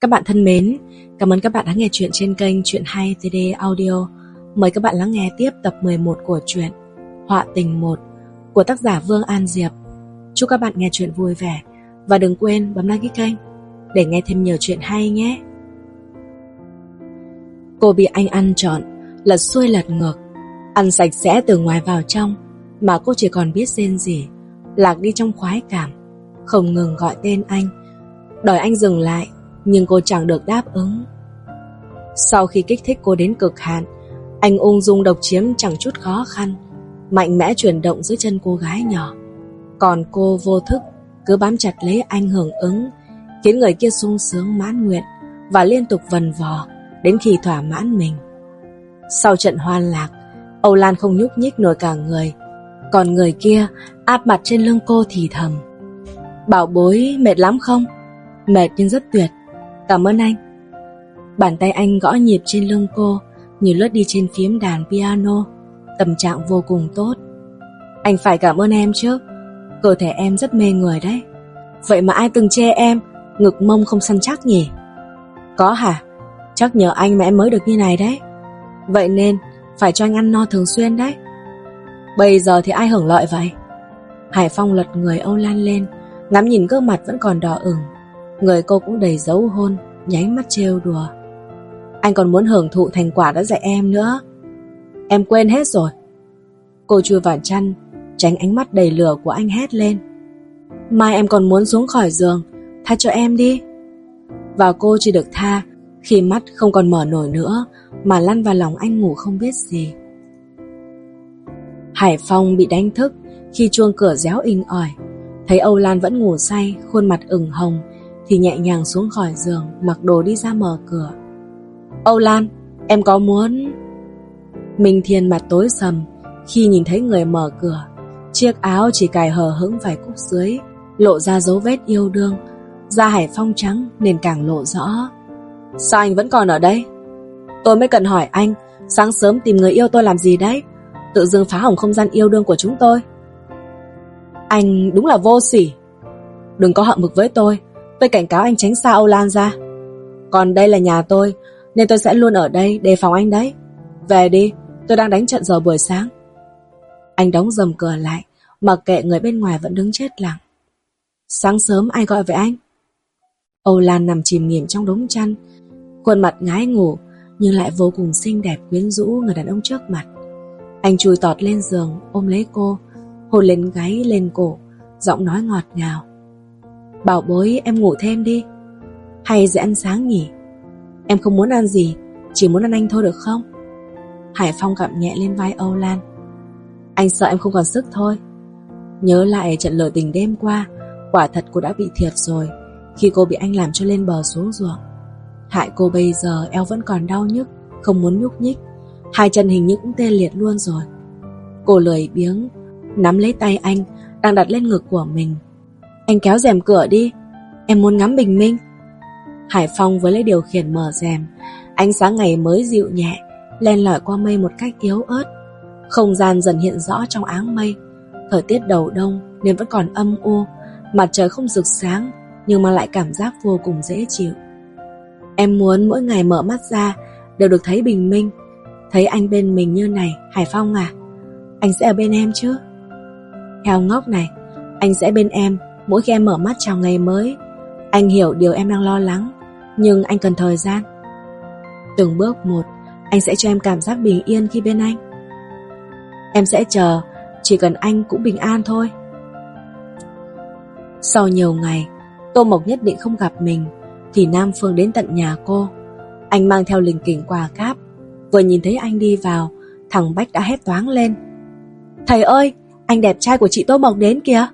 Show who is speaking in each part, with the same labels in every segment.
Speaker 1: Các bạn thân mến, cảm ơn các bạn đã nghe chuyện trên kênh Chuyện Hay TD Audio. Mời các bạn lắng nghe tiếp tập 11 của truyện Họa Tình 1 của tác giả Vương An Diệp. Chúc các bạn nghe chuyện vui vẻ và đừng quên bấm like kênh để nghe thêm nhiều chuyện hay nhé. Cô bị anh ăn trọn, lật xuôi lật ngược, ăn sạch sẽ từ ngoài vào trong mà cô chỉ còn biết rên gì, lạc đi trong khoái cảm, không ngừng gọi tên anh, đòi anh dừng lại nhưng cô chẳng được đáp ứng. Sau khi kích thích cô đến cực hạn, anh ung dung độc chiếm chẳng chút khó khăn, mạnh mẽ chuyển động dưới chân cô gái nhỏ. Còn cô vô thức cứ bám chặt lấy anh hưởng ứng, khiến người kia sung sướng mãn nguyện và liên tục vần vò đến khi thỏa mãn mình. Sau trận hoan lạc, Âu Lan không nhúc nhích nổi cả người, còn người kia áp mặt trên lưng cô thì thầm. Bảo bối mệt lắm không? Mệt nhưng rất tuyệt, Cảm ơn anh. Bàn tay anh gõ nhịp trên lưng cô như lướt đi trên phím đàn piano. Tâm trạng vô cùng tốt. Anh phải cảm ơn em chứ. Cơ thể em rất mê người đấy. Vậy mà ai từng chê em, ngực mông không săn chắc nhỉ? Có hả? Chắc nhờ anh mà em mới được như này đấy. Vậy nên, phải cho anh ăn no thường xuyên đấy. Bây giờ thì ai hưởng lợi vậy? Hải Phong lật người Âu Lan lên, ngắm nhìn gương mặt vẫn còn đỏ ửng, Người cô cũng đầy dấu hôn, Nháy mắt trêu đùa. Anh còn muốn hưởng thụ thành quả đã dạy em nữa. Em quên hết rồi. Cô chui vào chăn, Tránh ánh mắt đầy lửa của anh hét lên. Mai em còn muốn xuống khỏi giường, Tha cho em đi. Và cô chỉ được tha Khi mắt không còn mở nổi nữa, Mà lăn vào lòng anh ngủ không biết gì. Hải Phong bị đánh thức Khi chuông cửa réo inh ỏi. Thấy Âu Lan vẫn ngủ say, Khuôn mặt ửng hồng thì nhẹ nhàng xuống khỏi giường, Mặc đồ đi ra mở cửa. Âu Lan Em có muốn? Minh Thiên mặt tối sầm, Khi nhìn thấy người mở cửa, Chiếc áo chỉ cài hờ hững vài cúc dưới, Lộ ra dấu vết yêu đương, Da hải phong trắng nên càng lộ rõ. Sao anh vẫn còn ở đây? Tôi mới cần hỏi anh, Sáng sớm tìm người yêu tôi làm gì đấy? Tự dưng phá hỏng không gian yêu đương của chúng tôi. Anh đúng là vô sỉ. Đừng có hậm mực với tôi. Tôi cảnh cáo anh tránh xa Âu Lan ra. Còn đây là nhà tôi, Nên tôi sẽ luôn ở đây đề phòng anh đấy. Về đi, tôi đang đánh trận giờ buổi sáng. Anh đóng dầm cửa lại, Mặc kệ người bên ngoài vẫn đứng chết lặng. Sáng sớm ai gọi về anh? Âu Lan nằm chìm nghiệm trong đống chăn, Khuôn mặt ngái ngủ, Nhưng lại vô cùng xinh đẹp quyến rũ Người đàn ông trước mặt. Anh chui tọt lên giường, ôm lấy cô, Hôn lên gáy lên cổ, Giọng nói ngọt ngào. Bảo bối, em ngủ thêm đi. Hay dậy ăn sáng nhỉ? Em không muốn ăn gì, Chỉ muốn ăn anh thôi được không? Hải Phong gặm nhẹ lên vai Âu Lan. Anh sợ em không còn sức thôi. Nhớ lại trận lửa tình đêm qua, Quả thật cô đã bị thiệt rồi. Khi cô bị anh làm cho lên bờ xuống ruộng. Hại cô bây giờ, eo vẫn còn đau nhức, Không muốn nhúc nhích. Hai chân hình như cũng tê liệt luôn rồi. Cô lười biếng, Nắm lấy tay anh, Đang đặt lên ngực của mình anh kéo rèm cửa đi. Em muốn ngắm bình minh. Hải Phong với lấy điều khiển mở rèm. Ánh sáng ngày mới dịu nhẹ, Len lỏi qua mây một cách yếu ớt. Không gian dần hiện rõ trong áng mây. Thời tiết đầu đông Nên vẫn còn âm u. Mặt trời không rực sáng, Nhưng mà lại cảm giác vô cùng dễ chịu. Em muốn mỗi ngày mở mắt ra, Đều được thấy bình minh. Thấy anh bên mình như này, Hải Phong à Anh sẽ ở bên em chứ? Heo ngốc này, Anh sẽ bên em. Mỗi khi em mở mắt chào ngày mới Anh hiểu điều em đang lo lắng Nhưng anh cần thời gian. Từng bước một Anh sẽ cho em cảm giác bình yên khi bên anh. Em sẽ chờ Chỉ cần anh cũng bình an thôi. Sau nhiều ngày Tô Mộc nhất định không gặp mình Thì Nam Phương đến tận nhà cô. Anh mang theo lình kỉnh quà cáp Vừa nhìn thấy anh đi vào Thằng Bách đã hét toáng lên. Thầy ơi, anh đẹp trai của chị Tô Mộc đến kìa!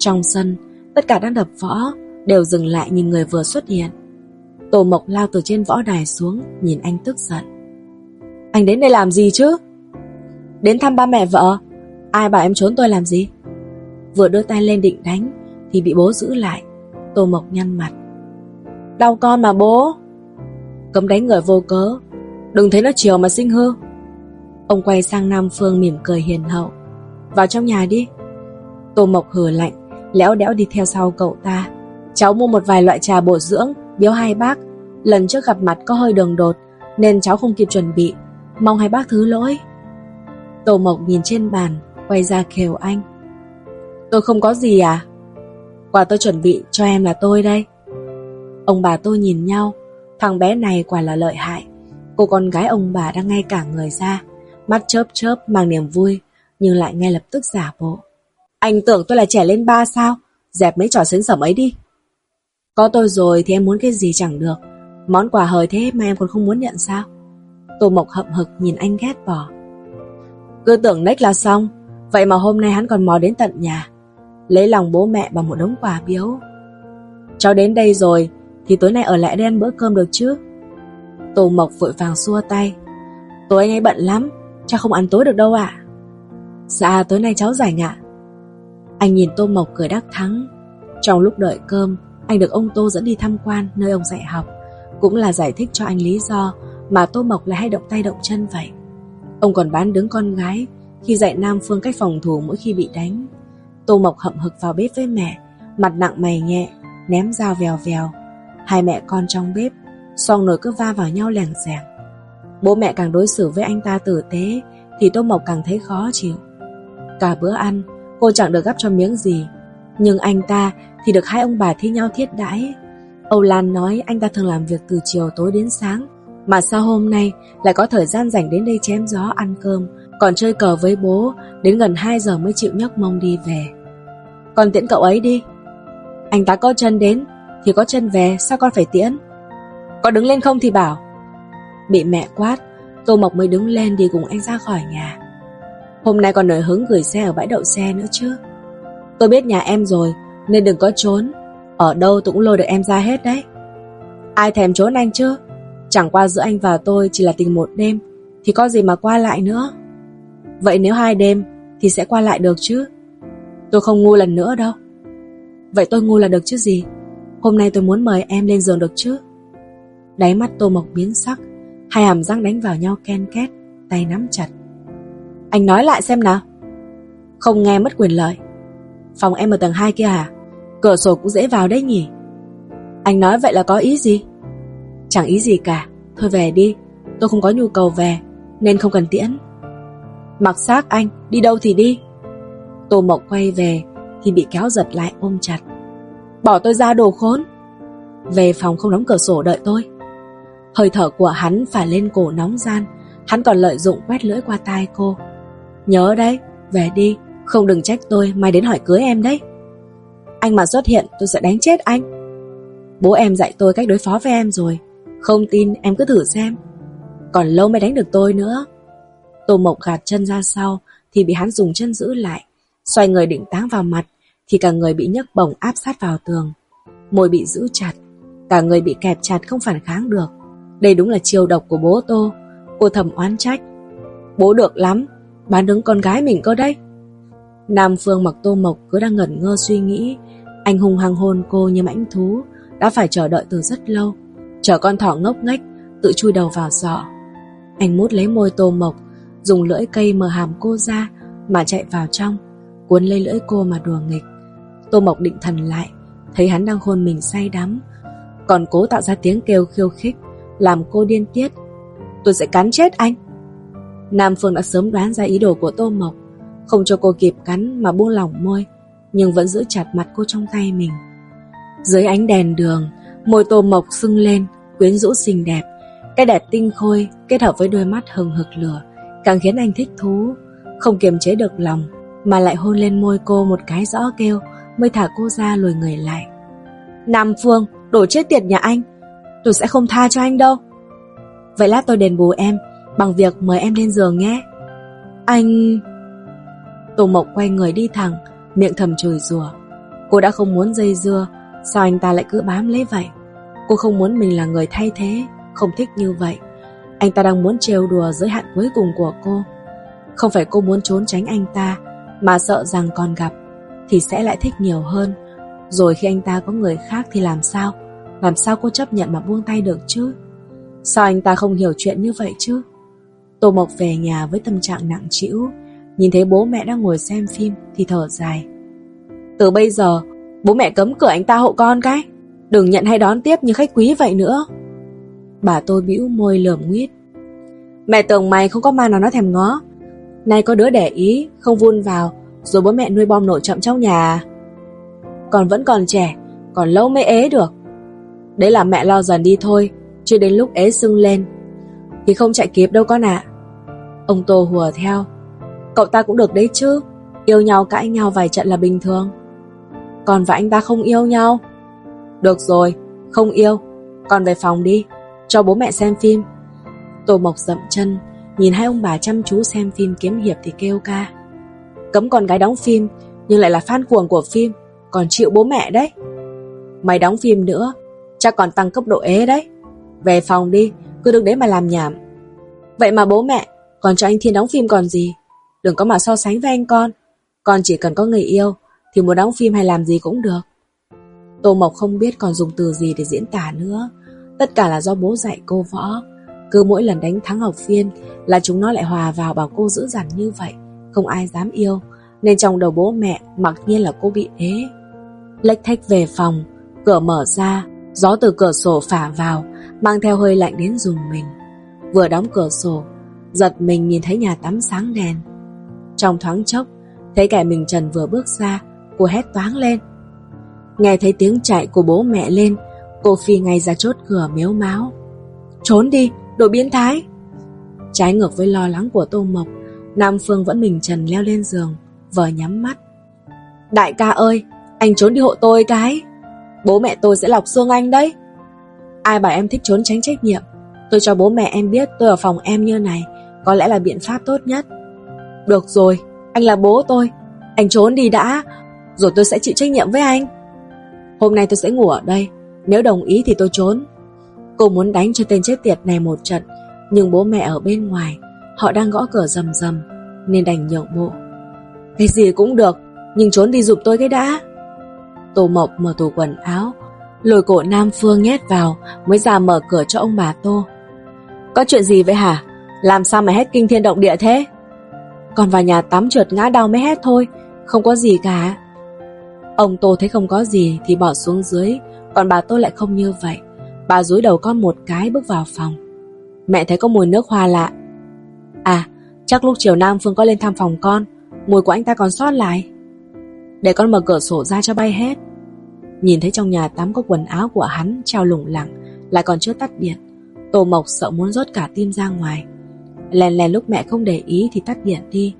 Speaker 1: Trong sân, tất cả đang đập võ, đều dừng lại nhìn người vừa xuất hiện. Tổ Mộc lao từ trên võ đài xuống, nhìn anh tức giận. Anh đến đây làm gì chứ? Đến thăm ba mẹ vợ. Ai bảo em trốn tôi làm gì? Vừa đưa tay lên định đánh, thì bị bố giữ lại. Tô Mộc nhăn mặt. Đau con mà bố. Cấm đánh người vô cớ. Đừng thấy nó chiều mà sinh hư. Ông quay sang Nam Phương mỉm cười hiền hậu. Vào trong nhà đi. Tô Mộc hừ lạnh, léo đẽo đi theo sau cậu ta. Cháu mua một vài loại trà bổ dưỡng, Biếu hai bác. Lần trước gặp mặt có hơi đường đột Nên cháu không kịp chuẩn bị. Mong hai bác thứ lỗi. Tô Mộc nhìn trên bàn Quay ra khều anh. Tôi không có gì à? Quà tôi chuẩn bị cho em là tôi đây. Ông bà tôi nhìn nhau. Thằng bé này quả là lợi hại. Cô con gái ông bà đang ngay cả người ra. Mắt chớp chớp mang niềm vui Nhưng lại ngay lập tức giả bộ. Anh tưởng tôi là trẻ lên ba sao? Dẹp mấy trò xến sẩm ấy đi. Có tôi rồi thì em muốn cái gì chẳng được. Món quà hời thế mà em còn không muốn nhận sao? Tô Mộc hậm hực nhìn anh ghét bỏ. Cứ tưởng nách là xong, Vậy mà hôm nay hắn còn mò đến tận nhà. Lấy lòng bố mẹ bằng một đống quà biếu. Cháu đến đây rồi, Thì tối nay ở lại đây ăn bữa cơm được chứ? Tô Mộc vội vàng xua tay. Tối anh ấy bận lắm Cháu không ăn tối được đâu ạ. Dạ tối nay cháu rảnh ạ. Anh nhìn Tô Mộc cười đắc thắng. Trong lúc đợi cơm, Anh được ông Tô dẫn đi tham quan nơi ông dạy học, Cũng là giải thích cho anh lý do Mà Tô Mộc lại hay động tay động chân vậy. Ông còn bán đứng con gái Khi dạy Nam Phương cách phòng thủ mỗi khi bị đánh. Tô Mộc hậm hực vào bếp với mẹ, Mặt nặng mày nhẹ, Ném dao vèo vèo. Hai mẹ con trong bếp Xong nồi cứ va vào nhau lẻng xèng Bố mẹ càng đối xử với anh ta tử tế, Thì Tô Mộc càng thấy khó chịu. Cả bữa ăn Cô chẳng được gắp cho miếng gì. Nhưng anh ta thì được hai ông bà thi nhau thiết đãi. Âu Lan nói anh ta thường làm việc từ chiều tối đến sáng. Mà sao hôm nay lại có thời gian rảnh đến đây chém gió, ăn cơm, Còn chơi cờ với bố, Đến gần 2 giờ mới chịu nhấc mông đi về. Con tiễn cậu ấy đi. Anh ta có chân đến, Thì có chân về, sao con phải tiễn? Có đứng lên không thì bảo. Bị mẹ quát, Tô Mộc mới đứng lên đi cùng anh ra khỏi nhà. Hôm nay còn nổi hứng gửi xe ở bãi đậu xe nữa chứ. Tôi biết nhà em rồi, Nên đừng có trốn. Ở đâu tôi cũng lôi được em ra hết đấy. Ai thèm trốn anh chứ? Chẳng qua giữa anh và tôi chỉ là tình một đêm, Thì có gì mà qua lại nữa? Vậy nếu hai đêm, Thì sẽ qua lại được chứ? Tôi không ngu lần nữa đâu. Vậy tôi ngu là được chứ gì? Hôm nay tôi muốn mời em lên giường được chứ? Đáy mắt Tô Mộc biến sắc, Hai hàm răng đánh vào nhau ken két, Tay nắm chặt. Anh nói lại xem nào. Không nghe mất quyền lợi. Phòng em ở tầng 2 kia à Cửa sổ cũng dễ vào đấy nhỉ? Anh nói vậy là có ý gì? Chẳng ý gì cả. Thôi về đi. Tôi không có nhu cầu về, Nên không cần tiễn. Mặc xác anh, Đi đâu thì đi. Tô mộng quay về, Thì bị kéo giật lại ôm chặt. Bỏ tôi ra đồ khốn. Về phòng không đóng cửa sổ đợi tôi. Hơi thở của hắn phải lên cổ nóng gian. Hắn còn lợi dụng quét lưỡi qua tai cô. Nhớ đấy, Về đi, Không đừng trách tôi, Mai đến hỏi cưới em đấy. Anh mà xuất hiện, tôi sẽ đánh chết anh. Bố em dạy tôi cách đối phó với em rồi, Không tin em cứ thử xem. Còn lâu mới đánh được tôi nữa. Tô Mộc gạt chân ra sau, Thì bị hắn dùng chân giữ lại, Xoay người định táng vào mặt, Thì cả người bị nhấc bổng áp sát vào tường. Môi bị giữ chặt, Cả người bị kẹp chặt không phản kháng được. Đây đúng là chiêu độc của bố Tô, Cô thầm oán trách. Bố được lắm Bán đứng con gái mình cơ đấy. Nam Phương mặc tô mộc cứ đang ngẩn ngơ suy nghĩ. Anh hùng hăng hôn cô như mãnh thú, Đã phải chờ đợi từ rất lâu. Chờ con thỏ ngốc nghếch, Tự chui đầu vào giỏ. Anh mút lấy môi tô mộc, Dùng lưỡi cây mở hàm cô ra, Mà chạy vào trong, Cuốn lấy lưỡi cô mà đùa nghịch. Tô mộc định thần lại, Thấy hắn đang hôn mình say đắm. Còn cố tạo ra tiếng kêu khiêu khích, làm cô điên tiết. Tôi sẽ cắn chết anh. Nam Phương đã sớm đoán ra ý đồ của Tô Mộc, không cho cô kịp cắn mà buông lỏng môi, nhưng vẫn giữ chặt mặt cô trong tay mình. Dưới ánh đèn đường, môi Tô Mộc sưng lên, quyến rũ xinh đẹp. Cái đẹp tinh khôi kết hợp với đôi mắt hừng hực lửa, càng khiến anh thích thú, không kiềm chế được lòng, mà lại hôn lên môi cô một cái rõ kêu, mới thả cô ra lùi người lại. Nam Phương, đổ chết tiệt nhà anh, Tôi sẽ không tha cho anh đâu Vậy lát tôi đền bù em Bằng việc mời em lên giường nhé. Anh... Tô Mộc quay người đi thẳng, Miệng thầm chửi rủa. Cô đã không muốn dây dưa, Sao anh ta lại cứ bám lấy vậy? Cô không muốn mình là người thay thế, Không thích như vậy. Anh ta đang muốn trêu đùa giới hạn cuối cùng của cô. Không phải cô muốn trốn tránh anh ta, Mà sợ rằng còn gặp, Thì sẽ lại thích nhiều hơn. Rồi khi anh ta có người khác thì làm sao? Làm sao cô chấp nhận mà buông tay được chứ? Sao anh ta không hiểu chuyện như vậy chứ? Tô Mộc về nhà với tâm trạng nặng trĩu. Nhìn thấy bố mẹ đang ngồi xem phim Thì thở dài. Từ bây giờ, Bố mẹ cấm cửa anh ta hộ con cái. Đừng nhận hay đón tiếp như khách quý vậy nữa. Bà tôi bĩu môi lườm nguyết. Mẹ tưởng mày không có ma nào nó thèm ngó. Nay có đứa để ý, Không vun vào, Rồi bố mẹ nuôi bom nổ chậm trong nhà. Còn vẫn còn trẻ, Còn lâu mới ế được. Đấy là mẹ lo dần đi thôi Chứ đến lúc ế sưng lên. Thì không chạy kịp đâu con ạ. Ông Tô hùa theo. Cậu ta cũng được đấy chứ. Yêu nhau cãi nhau vài trận là bình thường. Còn và anh ta không yêu nhau? Được rồi, Không yêu. Con về phòng đi, Cho bố mẹ xem phim. Tô Mộc dậm chân, Nhìn hai ông bà chăm chú xem phim kiếm hiệp thì kêu ca. Cấm con gái đóng phim, Nhưng lại là fan cuồng của phim, Còn chịu bố mẹ đấy. Mày đóng phim nữa, Chắc còn tăng cấp độ ế đấy. Về phòng đi, Cứ đứng đấy mà làm nhảm. Vậy mà bố mẹ còn cho anh Thiên đóng phim còn gì? Đừng có mà so sánh với anh con. Con chỉ cần có người yêu Thì muốn đóng phim hay làm gì cũng được. Tô Mộc không biết còn dùng từ gì để diễn tả nữa. Tất cả là do bố dạy cô võ. Cứ mỗi lần đánh thắng học viên là chúng nó lại hòa vào bảo cô dữ dằn như vậy, không ai dám yêu, nên trong đầu bố mẹ mặc nhiên là cô bị ế. Lách thách về phòng, cửa mở ra, gió từ cửa sổ phả vào, mang theo hơi lạnh đến dùng mình. Vừa đóng cửa sổ, giật mình nhìn thấy nhà tắm sáng đèn. Trong thoáng chốc, thấy kẻ mình trần vừa bước ra, cô hét toáng lên. Nghe thấy tiếng chạy của bố mẹ lên, cô phi ngay ra chốt cửa miếu máu. Trốn đi, đồ biến thái. Trái ngược với lo lắng của Tô Mộc, Nam Phương vẫn mình trần leo lên giường, vờ nhắm mắt. Đại ca ơi, anh trốn đi hộ tôi cái. Bố mẹ tôi sẽ lọc xương anh đấy. Ai bảo em thích trốn tránh trách nhiệm. Tôi cho bố mẹ em biết tôi ở phòng em như này, có lẽ là biện pháp tốt nhất. Được rồi, anh là bố tôi. Anh trốn đi đã, rồi tôi sẽ chịu trách nhiệm với anh. Hôm nay tôi sẽ ngủ ở đây, nếu đồng ý thì tôi trốn. Cô muốn đánh cho tên chết tiệt này một trận Nhưng bố mẹ ở bên ngoài Họ đang gõ cửa rầm rầm Nên đành nhượng bộ Cái gì cũng được Nhưng trốn đi giúp tôi cái đã Tô Mộc mở tủ quần áo Lôi cổ Nam Phương nhét vào Mới ra mở cửa cho ông bà Tô Có chuyện gì vậy hả làm sao mà hét kinh thiên động địa thế? Còn vào nhà tắm trượt ngã đau mới hét thôi, Không có gì cả. Ông Tô thấy không có gì Thì bỏ xuống dưới, Còn bà Tô lại không như vậy. Bà dúi đầu con một cái bước vào phòng. Mẹ thấy có mùi nước hoa lạ. À chắc lúc chiều Nam Phương có lên thăm phòng con, Mùi của anh ta còn sót lại. Để con mở cửa sổ ra cho bay hết. Nhìn thấy trong nhà tắm có quần áo của hắn treo lủng lẳng, Lại còn chưa tắt điện. Tô Mộc sợ muốn rốt cả tim ra ngoài. Lèn lèn lúc mẹ không để ý thì tắt điện đi.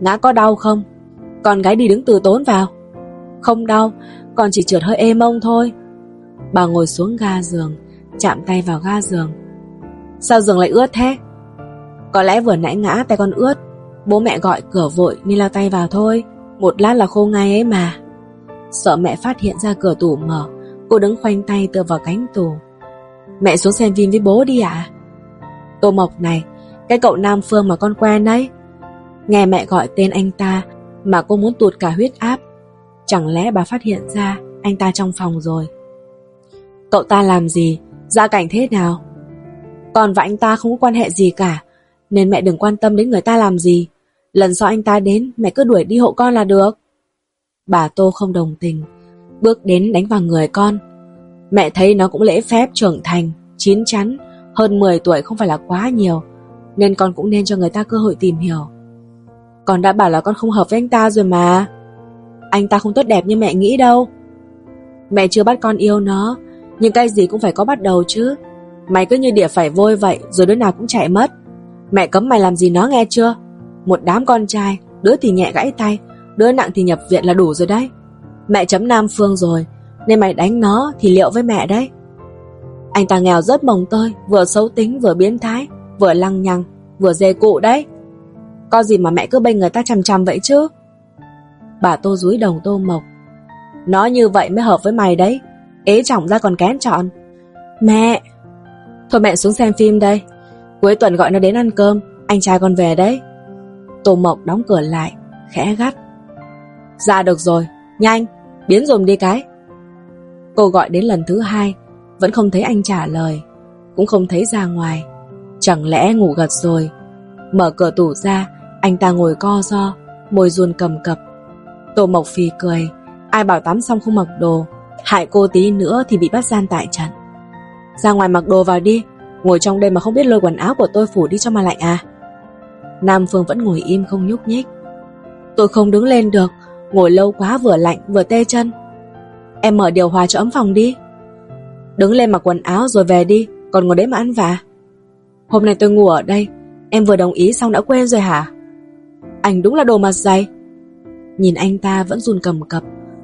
Speaker 1: Ngã có đau không? Con gái đi đứng từ tốn vào. Không đau, Con chỉ trượt hơi ê mông thôi. Bà ngồi xuống ga giường, Chạm tay vào ga giường. Sao giường lại ướt thế? Có lẽ vừa nãy ngã tay con ướt. Bố mẹ gọi cửa vội nên lao tay vào thôi. Một lát là khô ngay ấy mà. Sợ mẹ phát hiện ra cửa tủ mở, Cô đứng khoanh tay tựa vào cánh tủ. Mẹ xuống xem phim với bố đi ạ. À? Tô Mộc này cái cậu Nam Phương mà con quen đấy. Nghe mẹ gọi tên anh ta Mà cô muốn tụt cả huyết áp. Chẳng lẽ bà phát hiện ra Anh ta trong phòng rồi? Cậu ta làm gì? Gia cảnh thế nào? Còn và anh ta không có quan hệ gì cả, Nên mẹ đừng quan tâm đến người ta làm gì. Lần sau anh ta đến, Mẹ cứ đuổi đi hộ con là được. Bà Tô không đồng tình, Bước đến đánh vào người con. Mẹ thấy nó cũng lễ phép trưởng thành, Chín chắn, Hơn 10 tuổi không phải là quá nhiều. Nên con cũng nên cho người ta cơ hội tìm hiểu. Con đã bảo là con không hợp với anh ta rồi mà. Anh ta không tốt đẹp như mẹ nghĩ đâu. Mẹ chưa bắt con yêu nó, nhưng cái gì cũng phải có bắt đầu chứ. Mày cứ như đỉa phải vôi vậy, Rồi đứa nào cũng chạy mất. Mẹ cấm mày làm gì nó nghe chưa? Một đám con trai, Đứa thì nhẹ gãy tay, Đứa nặng thì nhập viện là đủ rồi đấy. Mẹ chấm Nam Phương rồi, Nên mày đánh nó thì liệu với mẹ đấy. Anh ta nghèo rất mồng tơi, Vừa xấu tính vừa biến thái. Vừa lăng nhăng vừa dê cụ đấy Có gì mà mẹ cứ bênh người ta chằm chằm vậy chứ Bà tô rúi đồng tô mộc Nó như vậy mới hợp với mày đấy ế trọng ra còn kén chọn. Mẹ! Thôi mẹ xuống xem phim đây. Cuối tuần gọi nó đến ăn cơm, anh trai con về đấy. Tô Mộc đóng cửa lại, khẽ gắt. Ra được rồi, nhanh, biến dùm đi cái. Cô gọi đến lần thứ hai, vẫn không thấy anh trả lời, cũng không thấy ra ngoài. Chẳng lẽ ngủ gật rồi? Mở cửa tủ ra, anh ta ngồi co do, môi run cầm cập. Tô Mộc phi cười, ai bảo tắm xong không mặc đồ, Hại cô tí nữa thì bị bắt gian tại trận. Ra ngoài mặc đồ vào đi Ngồi trong đây mà không biết lôi quần áo của tôi phủ đi cho mà lạnh à? Nam Phương vẫn ngồi im không nhúc nhích. Tôi không đứng lên được Ngồi lâu quá vừa lạnh vừa tê chân. Em mở điều hòa cho ấm phòng đi. Đứng lên mặc quần áo rồi về đi Còn ngồi đấy mà ăn vả Hôm nay tôi ngủ ở đây. Em vừa đồng ý xong đã quên rồi hả? Anh đúng là đồ mặt dày. Nhìn anh ta vẫn run cầm cập.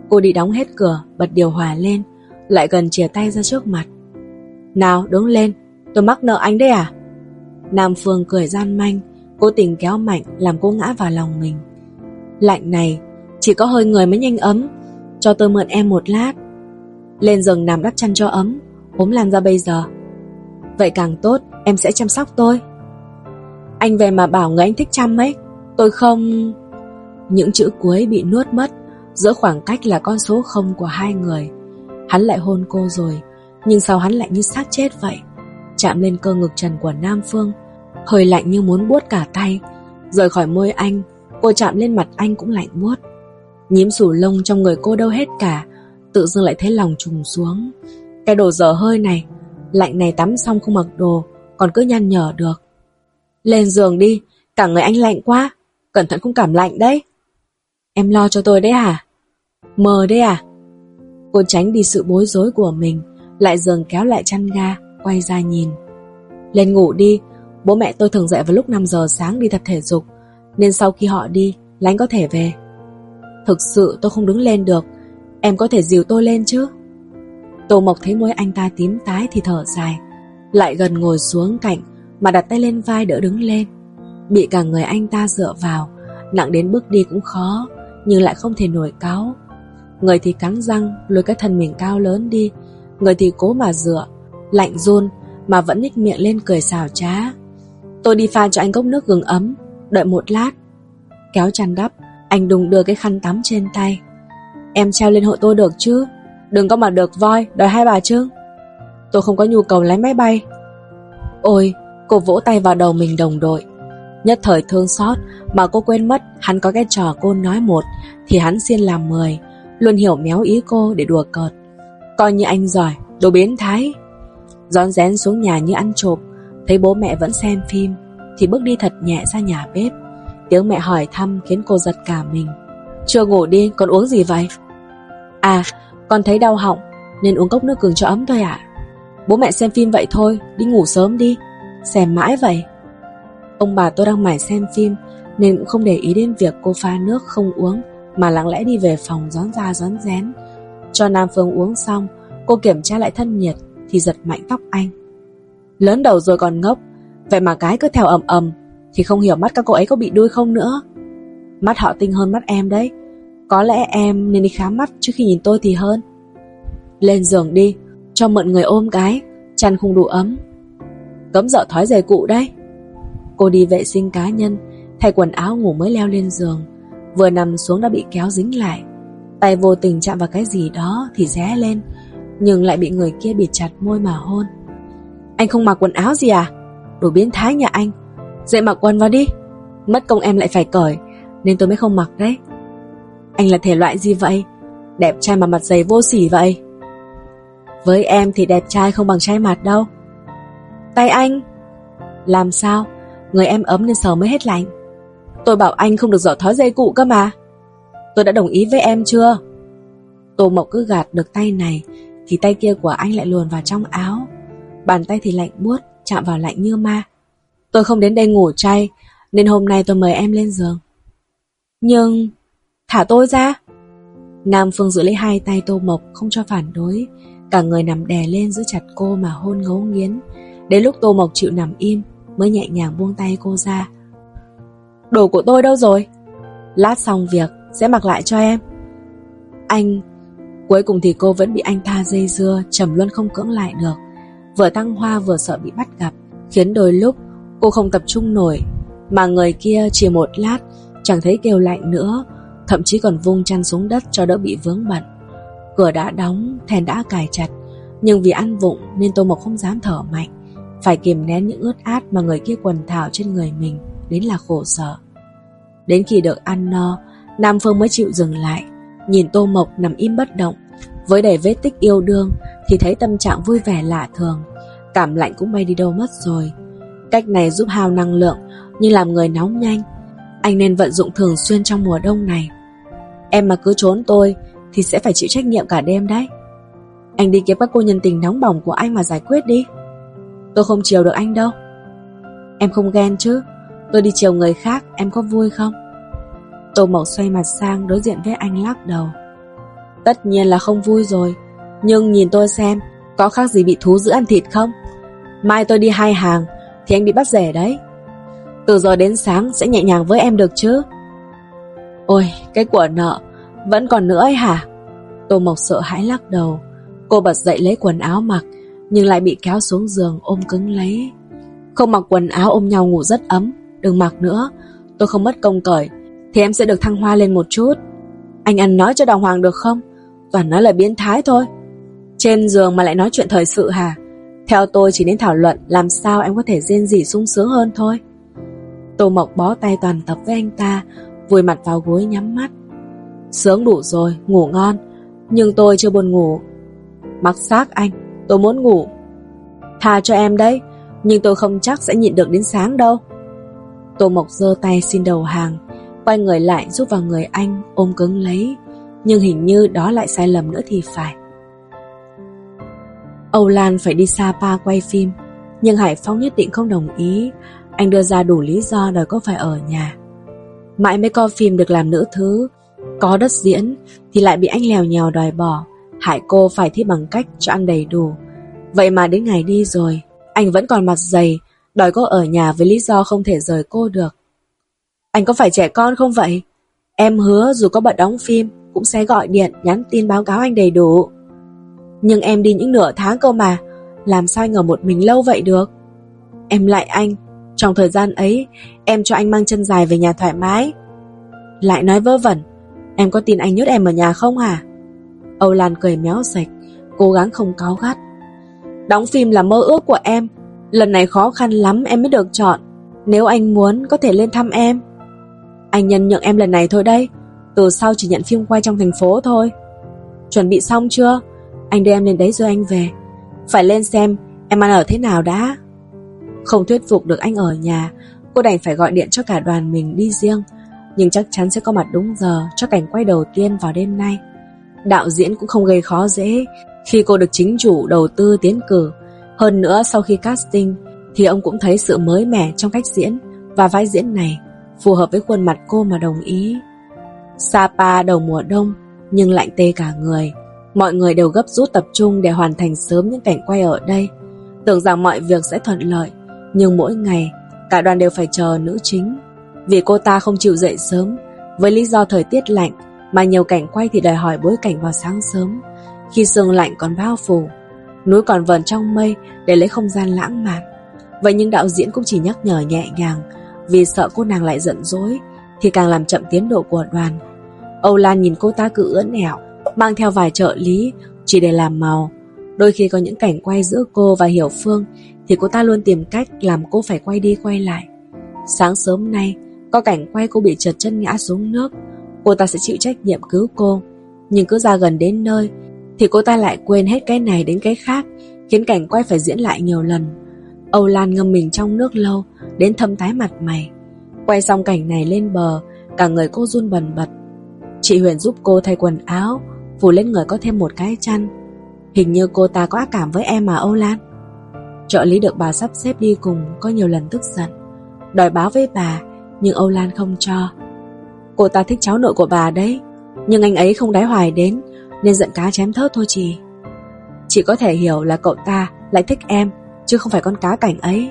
Speaker 1: Cô đi đóng hết cửa, Bật điều hòa lên, Lại gần chìa tay ra trước mặt. Nào, đứng lên. Tôi mắc nợ anh đấy à? Nam Phương cười gian manh. Cố tình kéo mạnh, làm cô ngã vào lòng mình. Lạnh này, Chỉ có hơi người mới nhanh ấm. Cho tôi mượn em một lát. Lên giường nằm đắp chăn cho ấm. Ốm lan ra bây giờ. Vậy càng tốt, em sẽ chăm sóc tôi. Anh về mà bảo người anh thích chăm ấy, Tôi không Những chữ cuối bị nuốt mất, Giữa khoảng cách là con số không của hai người. Hắn lại hôn cô rồi, Nhưng sao hắn lại như xác chết vậy? Chạm lên cơ ngực trần của Nam Phương, Hơi lạnh như muốn buốt cả tay. Rời khỏi môi anh, Cô chạm lên mặt anh cũng lạnh buốt. Nhím sủ lông trong người cô đâu hết cả, Tự dưng lại thấy lòng trùng xuống. Cái đồ dở hơi này Lạnh này tắm xong không mặc đồ, Còn cứ nhăn nhở được. Lên giường đi, Cả người anh lạnh quá, Cẩn thận không cảm lạnh đấy. Em lo cho tôi đấy hả? Mờ đấy à? Cô tránh đi sự bối rối của mình, Lại giường kéo lại chăn ga, Quay ra nhìn. Lên ngủ đi, Bố mẹ tôi thường dậy vào lúc 5 giờ sáng đi tập thể dục, Nên sau khi họ đi Lánh có thể về. Thực sự tôi không đứng lên được, Em có thể dìu tôi lên chứ? Tô Mộc thấy môi anh ta tím tái thì thở dài, Lại gần ngồi xuống cạnh Mà đặt tay lên vai đỡ đứng lên. Bị cả người anh ta dựa vào, Nặng đến bước đi cũng khó, Nhưng lại không thể nổi cáo Người thì cắn răng lùi cái thân mình cao lớn đi. Người thì cố mà dựa, Lạnh run mà vẫn nhích miệng lên cười xào trá. Tôi đi pha cho anh cốc nước gừng ấm, Đợi một lát. Kéo chăn đắp, Anh đùng đưa cái khăn tắm trên tay. Em treo lên hộ tôi được chứ? Đừng có mà được voi, đòi hai bà chứ. Tôi không có nhu cầu lái máy bay. Ôi, Cô vỗ tay vào đầu mình đồng đội. Nhất thời thương xót, Mà cô quên mất hắn có cái trò cô nói một, Thì hắn xiên làm mười, Luôn hiểu méo ý cô để đùa cợt. Coi như anh giỏi, Đồ biến thái. Gión rén xuống nhà như ăn trộm, Thấy bố mẹ vẫn xem phim, Thì bước đi thật nhẹ ra nhà bếp. Tiếng mẹ hỏi thăm khiến cô giật cả mình. Chưa ngủ đi, còn uống gì vậy? À con thấy đau họng, Nên uống cốc nước gừng cho ấm thôi ạ. Bố mẹ xem phim vậy thôi, Đi ngủ sớm đi. Xem mãi vậy. Ông bà tôi đang mải xem phim, Nên cũng không để ý đến việc cô pha nước không uống, Mà lặng lẽ đi về phòng gión ra gión rén. Cho Nam Phương uống xong, Cô kiểm tra lại thân nhiệt, Thì giật mạnh tóc anh. Lớn đầu rồi còn ngốc, Vậy mà cái cứ theo ầm ầm, Thì không hiểu mắt các cô ấy có bị đuôi không nữa. Mắt họ tinh hơn mắt em đấy có lẽ em nên đi khám mắt Trước khi nhìn tôi thì hơn. Lên giường đi, Cho mượn người ôm cái, Chăn không đủ ấm. Cấm dở thói giày cụ đấy. Cô đi vệ sinh cá nhân, Thay quần áo ngủ mới leo lên giường. Vừa nằm xuống đã bị kéo dính lại. Tay vô tình chạm vào cái gì đó Thì ré lên, Nhưng lại bị người kia bịt chặt môi mà hôn. Anh không mặc quần áo gì à? Đồ biến thái nhà anh. Dậy mặc quần vào đi. Mất công em lại phải cởi, Nên tôi mới không mặc đấy. Anh là thể loại gì vậy? Đẹp trai mà mặt dày vô sỉ vậy. Với em thì đẹp trai không bằng trai mặt đâu. Tay anh. Làm sao? Người em ấm nên sờ mới hết lạnh. Tôi bảo anh không được dở thói dây cụ cơ mà. Tôi đã đồng ý với em chưa? Tô Mộc cứ gạt được tay này, Thì tay kia của anh lại luồn vào trong áo. Bàn tay thì lạnh buốt, Chạm vào lạnh như ma. Tôi không đến đây ngủ chay, Nên hôm nay tôi mời em lên giường. Nhưng Thả tôi ra. Nam Phương giữ lấy hai tay Tô Mộc, Không cho phản đối. Cả người nằm đè lên giữ chặt cô mà hôn ngấu nghiến. Đến lúc Tô Mộc chịu nằm im, Mới nhẹ nhàng buông tay cô ra. Đồ của tôi đâu rồi? Lát xong việc, sẽ mặc lại cho em. Anh, Cuối cùng thì cô vẫn bị anh tha dây dưa, Trầm luân không cưỡng lại được. Vừa tăng hoa vừa sợ bị bắt gặp, Khiến đôi lúc cô không tập trung nổi. Mà người kia chỉ một lát, Chẳng thấy kêu lạnh nữa. Thậm chí còn vung chăn xuống đất cho đỡ bị vướng bận. Cửa đã đóng, Thèn đã cài chặt, Nhưng vì ăn vụng nên Tô Mộc không dám thở mạnh, Phải kiềm nén những ướt át Mà người kia quần thảo trên người mình, Đến là khổ sở. Đến khi được ăn no, Nam Phương mới chịu dừng lại, Nhìn Tô Mộc nằm im bất động, Với đầy vết tích yêu đương Thì thấy tâm trạng vui vẻ lạ thường, Cảm lạnh cũng bay đi đâu mất rồi. Cách này giúp hao năng lượng, Nhưng làm người nóng nhanh anh nên vận dụng thường xuyên trong mùa đông này. Em mà cứ trốn tôi Thì sẽ phải chịu trách nhiệm cả đêm đấy. Anh đi kiếm các cô nhân tình nóng bỏng của anh mà giải quyết đi. Tôi không chiều được anh đâu. Em không ghen chứ? Tôi đi chiều người khác, em có vui không? Tô Mộc xoay mặt sang đối diện với anh lắc đầu. Tất nhiên là không vui rồi, Nhưng nhìn tôi xem, Có khác gì bị thú giữ ăn thịt không? Mai tôi đi hai hàng Thì anh bị bắt rẻ đấy. Từ giờ đến sáng sẽ nhẹ nhàng với em được chứ? Ôi, cái của nợ Vẫn còn nữa ấy hả? Tô Mộc sợ hãi lắc đầu. Cô bật dậy lấy quần áo mặc, Nhưng lại bị kéo xuống giường ôm cứng lấy. Không mặc quần áo ôm nhau ngủ rất ấm, Đừng mặc nữa. Tôi không mất công cởi, Thì em sẽ được thăng hoa lên một chút. Anh ăn nói cho đàng hoàng được không? Toàn nói là biến thái thôi. Trên giường mà lại nói chuyện thời sự hả? Theo tôi chỉ nên thảo luận Làm sao em có thể rên rỉ sung sướng hơn thôi. Tô Mộc bó tay toàn tập với anh ta Vùi mặt vào gối nhắm mắt. Sướng đủ rồi, ngủ ngon Nhưng tôi chưa buồn ngủ. Mặc xác anh, tôi muốn ngủ. Tha cho em đấy Nhưng tôi không chắc sẽ nhịn được đến sáng đâu. Tô Mộc giơ tay xin đầu hàng Quay người lại giúp vào người anh Ôm cứng lấy Nhưng hình như đó lại sai lầm nữa thì phải. Âu Lan phải đi Sapa quay phim Nhưng Hải Phong nhất định không đồng ý. Anh đưa ra đủ lý do đòi có phải ở nhà. Mãi mới coi phim được làm nữ thứ, Có đất diễn, Thì lại bị anh lèo nhèo đòi bỏ. Hải cô phải thi bằng cách cho ăn đầy đủ. Vậy mà đến ngày đi rồi, Anh vẫn còn mặt dày, Đòi cô ở nhà với lý do không thể rời cô được. Anh có phải trẻ con không vậy? Em hứa dù có bận đóng phim, Cũng sẽ gọi điện, nhắn tin báo cáo anh đầy đủ. Nhưng em đi những nửa tháng cơ mà, Làm sao anh ở một mình lâu vậy được? Em lại anh trong thời gian ấy, Em cho anh mang chân dài về nhà thoải mái. Lại nói vơ vẩn, Em có tin anh nhốt em ở nhà không hả? Âu Lan cười méo sạch, Cố gắng không cáo gắt. Đóng phim là mơ ước của em, Lần này khó khăn lắm em mới được chọn. Nếu anh muốn, có thể lên thăm em. Anh nhân nhượng em lần này thôi đây, Từ sau chỉ nhận phim quay trong thành phố thôi. Chuẩn bị xong chưa? Anh đưa em lên đấy rồi anh về. Phải lên xem em ăn ở thế nào đã. Không thuyết phục được anh ở nhà Cô đành phải gọi điện cho cả đoàn mình đi riêng, Nhưng chắc chắn sẽ có mặt đúng giờ Cho cảnh quay đầu tiên vào đêm nay Đạo diễn cũng không gây khó dễ Khi cô được chính chủ đầu tư tiến cử hơn nữa, sau khi casting thì ông cũng thấy sự mới mẻ trong cách diễn và vai diễn này phù hợp với khuôn mặt cô mà đồng ý. Sapa đầu mùa đông, nhưng lạnh tê cả người. Mọi người đều gấp rút tập trung để hoàn thành sớm những cảnh quay ở đây. Tưởng rằng mọi việc sẽ thuận lợi nhưng mỗi ngày cả đoàn đều phải chờ nữ chính. Vì cô ta không chịu dậy sớm với lý do thời tiết lạnh mà nhiều cảnh quay thì đòi hỏi bối cảnh vào sáng sớm khi sương lạnh còn bao phủ núi còn vần trong mây để lấy không gian lãng mạn. Vậy nhưng đạo diễn cũng chỉ nhắc nhở nhẹ nhàng vì sợ cô nàng lại giận dỗi thì càng làm chậm tiến độ của đoàn. Âu Lan nhìn cô ta cứ ưỡn ẻo, mang theo vài trợ lý chỉ để làm màu. Đôi khi có những cảnh quay giữa cô và Hiểu Phương thì cô ta luôn tìm cách làm cô phải quay đi quay lại. Sáng sớm nay, có cảnh quay cô bị trượt chân ngã xuống nước, cô ta sẽ chịu trách nhiệm cứu cô. Nhưng cứ ra gần đến nơi thì cô ta lại quên hết cái này đến cái khác, khiến cảnh quay phải diễn lại nhiều lần. Âu Lan ngâm mình trong nước lâu, đến thâm tái mặt mày. Quay xong cảnh này lên bờ, cả người cô run bần bật. Chị Huyền giúp cô thay quần áo, phủ lên người có thêm một cái chăn. Hình như cô ta có ác cảm với em mà Âu Lan. Trợ lý được bà sắp xếp đi cùng có nhiều lần tức giận. Đòi báo với bà, nhưng Âu Lan không cho. Cô ta thích cháu nội của bà đấy, nhưng anh ấy không đái hoài đến, nên giận cá chém thớt thôi chị Chị có thể hiểu là cậu ta lại thích em Chứ không phải con cá cảnh ấy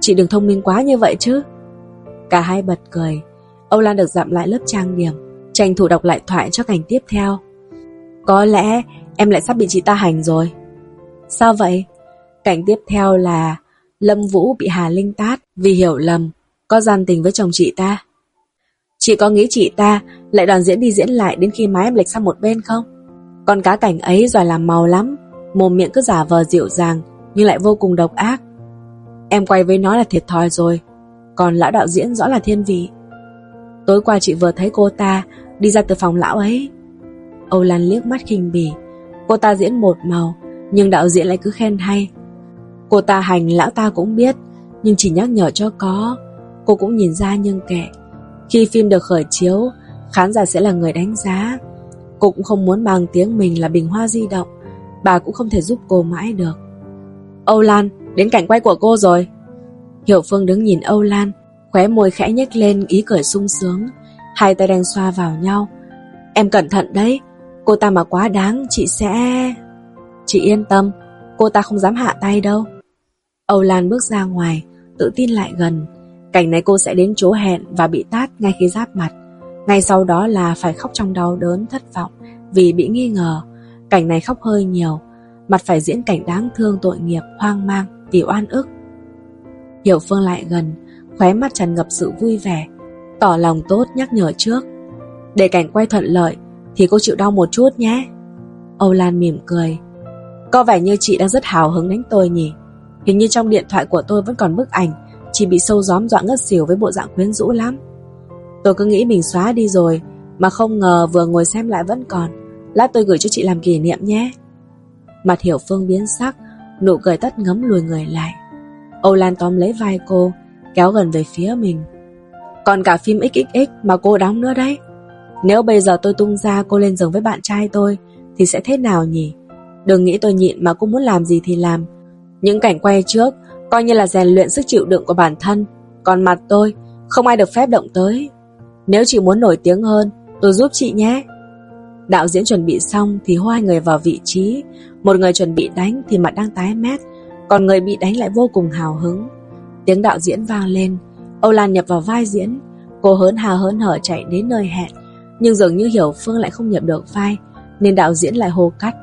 Speaker 1: Chị đừng thông minh quá như vậy chứ Cả hai bật cười Âu Lan được dặm lại lớp trang điểm Tranh thủ đọc lại thoại cho cảnh tiếp theo Có lẽ em lại sắp bị chị ta hành rồi Sao vậy? Cảnh tiếp theo là Lâm Vũ bị Hà Linh tát Vì hiểu lầm Có gian tình với chồng chị ta Chị có nghĩ chị ta lại đoàn diễn đi diễn lại đến khi mái em lệch sang một bên không? Con cá cảnh ấy giỏi làm màu lắm, mồm miệng cứ giả vờ dịu dàng nhưng lại vô cùng độc ác. Em quay với nó là thiệt thòi rồi, còn lão đạo diễn rõ là thiên vị. Tối qua chị vừa thấy cô ta đi ra từ phòng lão ấy. Âu Lan liếc mắt khinh bỉ Cô ta diễn một màu Nhưng đạo diễn lại cứ khen hay Cô ta hành, lão ta cũng biết, Nhưng chỉ nhắc nhở cho có. Cô cũng nhìn ra nhưng kệ. Khi phim được khởi chiếu, Khán giả sẽ là người đánh giá. Cô cũng không muốn bằng tiếng mình là bình hoa di động. Bà cũng không thể giúp cô mãi được. Âu Lan, Đến cảnh quay của cô rồi. Hiểu Phương đứng nhìn Âu Lan, Khóe môi khẽ nhếch lên, ý cười sung sướng. Hai tay đang xoa vào nhau. Em cẩn thận đấy, Cô ta mà quá đáng, chị sẽ... Chị yên tâm, Cô ta không dám hạ tay đâu. Âu Lan bước ra ngoài, Tự tin lại gần. Cảnh này cô sẽ đến chỗ hẹn và bị tát ngay khi giáp mặt. Ngay sau đó là phải khóc trong đau đớn, thất vọng, Vì bị nghi ngờ. Cảnh này khóc hơi nhiều, Mặt phải diễn cảnh đáng thương, tội nghiệp, hoang mang, Vì oan ức. Hiểu Phương lại gần, Khóe mắt tràn ngập sự vui vẻ, Tỏ lòng tốt nhắc nhở trước. Để cảnh quay thuận lợi, Thì cô chịu đau một chút nhé. Âu Lan mỉm cười. Có vẻ như chị đang rất hào hứng đánh tôi nhỉ? Hình như trong điện thoại của tôi vẫn còn bức ảnh, chỉ bị sâu gióm dọa ngất xỉu với bộ dạng quyến rũ lắm. Tôi cứ nghĩ mình xóa đi rồi, Mà không ngờ vừa ngồi xem lại vẫn còn. Lát tôi gửi cho chị làm kỷ niệm nhé. Mặt hiểu phương biến sắc, Nụ cười tắt ngấm lùi người lại. Âu Lan tóm lấy vai cô, Kéo gần về phía mình. Còn cả phim XXX mà cô đóng nữa đấy. Nếu bây giờ tôi tung ra cô lên giường với bạn trai tôi, Thì sẽ thế nào nhỉ? Đừng nghĩ tôi nhịn mà cô muốn làm gì thì làm. Những cảnh quay trước Coi như là rèn luyện sức chịu đựng của bản thân. Còn mặt tôi, Không ai được phép động tới. Nếu chị muốn nổi tiếng hơn, Tôi giúp chị nhé. Đạo diễn chuẩn bị xong thì hai người vào vị trí. Một người chuẩn bị đánh thì mặt đang tái mét, Còn người bị đánh lại vô cùng hào hứng. Tiếng đạo diễn vang lên. Âu Lan nhập vào vai diễn. Cô hớn hào hớn hở chạy đến nơi hẹn, Nhưng dường như Hiểu Phương lại không nhập được vai, Nên đạo diễn lại hô cắt.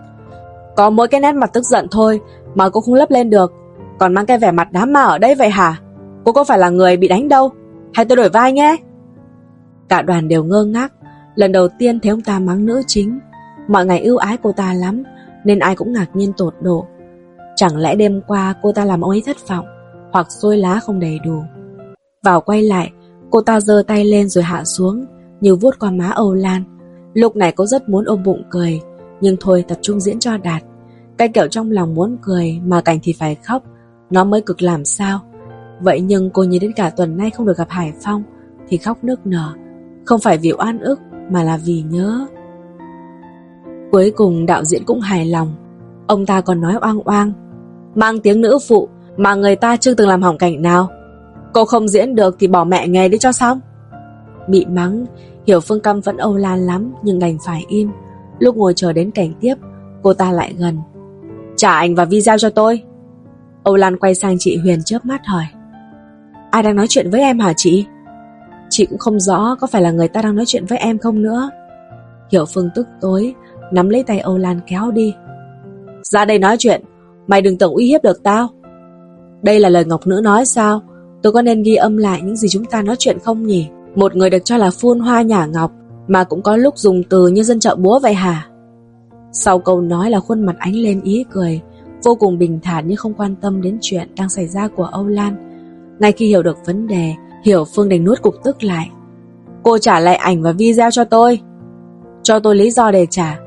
Speaker 1: Có mỗi cái nét mặt tức giận thôi mà cô không lấp lên được. Còn mang cái vẻ mặt đám ma ở đây vậy hả? Cô có phải là người bị đánh đâu? Hay tôi đổi vai nhé? Cả đoàn đều ngơ ngác. Lần đầu tiên thấy ông ta mắng nữ chính. Mọi ngày ưu ái cô ta lắm, Nên ai cũng ngạc nhiên tột độ. Chẳng lẽ đêm qua cô ta làm ông ấy thất vọng, Hoặc xôi lá không đầy đủ? Vào quay lại, Cô ta giơ tay lên rồi hạ xuống, Như vuốt qua má Âu Lan. Lúc này cô rất muốn ôm bụng cười, Nhưng thôi tập trung diễn cho đạt. Cái kiểu trong lòng muốn cười Mà cảnh thì phải khóc Nó mới cực làm sao Vậy nhưng cô nhìn đến cả tuần nay không được gặp Hải Phong Thì khóc nức nở Không phải vì oan ức mà là vì nhớ. Cuối cùng đạo diễn cũng hài lòng, ông ta còn nói oang oang, mang tiếng nữ phụ mà người ta chưa từng làm hỏng cảnh nào. Cô không diễn được thì bỏ mẹ nghề đi cho xong. Bị mắng, Hiểu Phương Căm vẫn âu lan lắm nhưng đành phải im. Lúc ngồi chờ đến cảnh tiếp, cô ta lại gần. Trả ảnh và video cho tôi. Âu Lan quay sang chị Huyền chớp mắt hỏi. Ai đang nói chuyện với em hả chị? Chị cũng không rõ có phải là người ta đang nói chuyện với em không nữa Hiểu Phương tức tối, Nắm lấy tay Âu Lan kéo đi Ra đây nói chuyện, Mày đừng tưởng uy hiếp được tao Đây là lời Ngọc Nữ nói sao Tôi có nên ghi âm lại những gì chúng ta nói chuyện không nhỉ Một người được cho là phun hoa nhả ngọc Mà cũng có lúc dùng từ như dân chợ búa vậy hả sau câu nói là khuôn mặt ánh lên ý cười, Vô cùng bình thản nhưng không quan tâm đến chuyện đang xảy ra của Âu Lan. Ngay khi hiểu được vấn đề, Hiểu Phương đành nuốt cục tức lại. Cô trả lại ảnh và video cho tôi. Cho tôi lý do để trả.